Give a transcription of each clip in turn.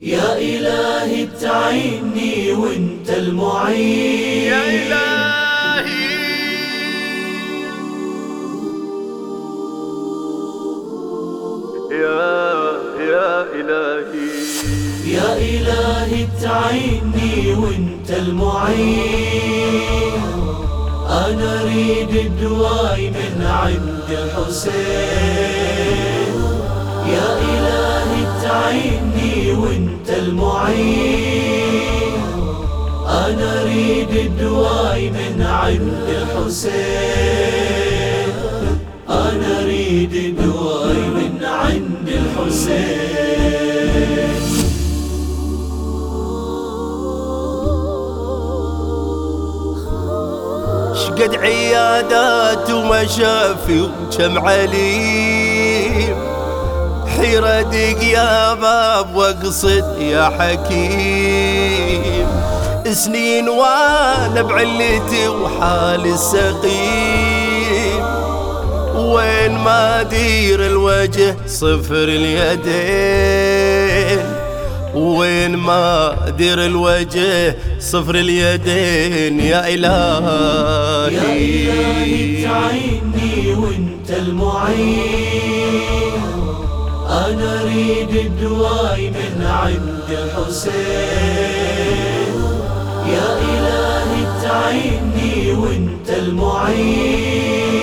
يا إلهي تعيني وانت المعين. يا إلهي. يا يا إلهي. يا إلهي تعيني وانت المعين. أنا أريد الدواء من عند الحسين يا إلهي تعيني وانت المعين. أنا أريد الدواء من عند الحسين. أنا أريد الدواء من عند الحسين. شقد عيادات ومشافي وكم عليم دق يا باب واقصد يا حكيم. سنين وأنا بعلتي وحالي السقيم. وين ما دير الوجه صفر اليدين. وين ما دير الوجه صفر اليدين يا يا إلهي إلهي تعيني وأنت المعين. أنا أريد الدواء من عند الحسين يا إلهي تعيني وانت المعين.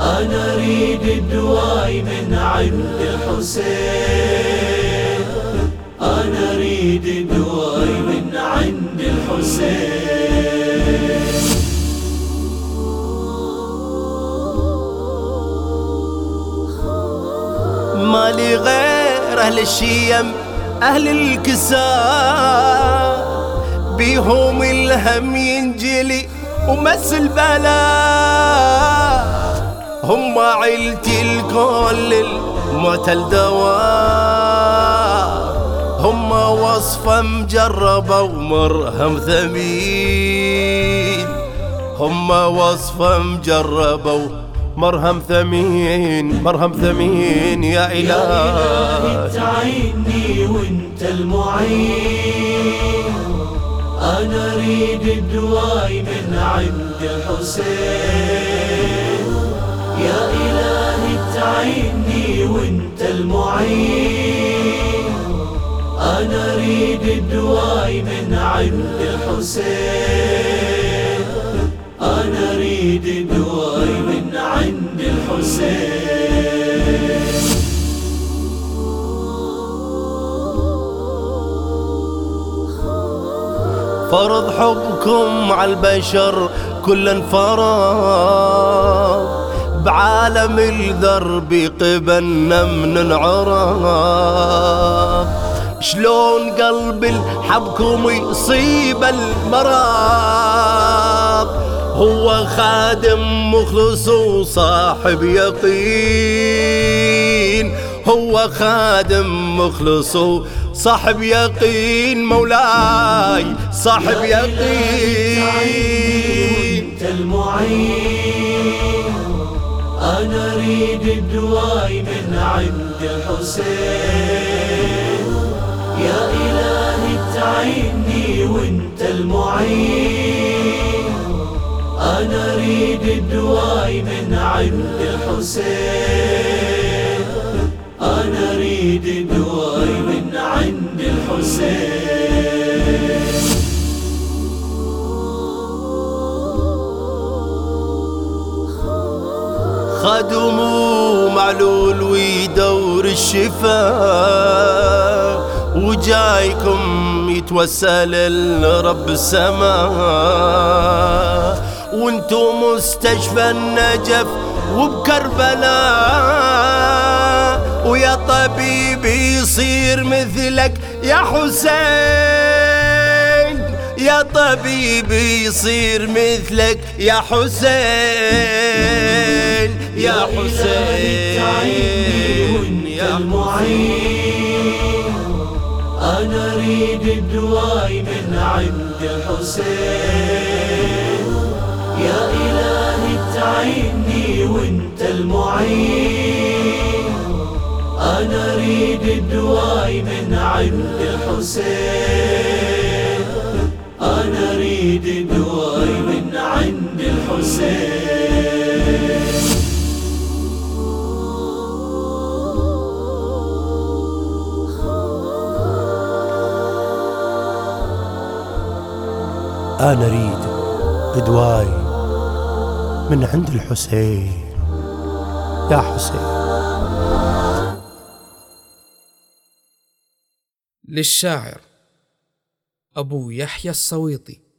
أنا أريد الدواء من عند الحسين أنا أريد الدواء من عند الحسين مالي غير أهل الشيم أهل الكساء بيهم الهم ينجلي ومس البلاء هم عيلتي الكل الموت الدواء هم وصفة مجربة ومرهم ثمين. هم وصفة مجربة ومرهم ثمين مرهم ثمين يا إلهي. تعيني وانت المعين. أنا أريد الدواء من عند الحسين يا إلهي تعيني وانت المعين. أنا أريد الدواء من عند الحسين أنا أريد الدواء من عند الحسين. فرض حبكم على البشر كل انفرض بعالم الذرب قبلنا من العرب شلون قلب الحبكم يصيب المرض هو خادم مخلص وصاحب يقين. هو خادم مخلص صاحب يقين. مولاي صاحب يقين. انت المعين أنا أريد الدواء من عند الحسين يا إلهي تعيني وانت المعين. أنا أريد الدواء من عند الحسين. أنا أريد الدواء من عند الحسين. خدموا معلول ويدور الشفاء وجايكم يتوسل لرب السماء. وانتو مستشفى النجف وبكربلاء ويا طبيب يصير مثلك يا حسين يا طبيب يصير مثلك يا حسين يا حسين يا المعين أنا أريد الدواء من عند الحسين يا إلهي تعيني وانت المعين. أنا أريد دواي من عند الحسين. أنا أريد دواي من عند الحسين. أنا أريد دواي من عند الحسين. يا حسين. للشاعر أبو يحيى الصويطي.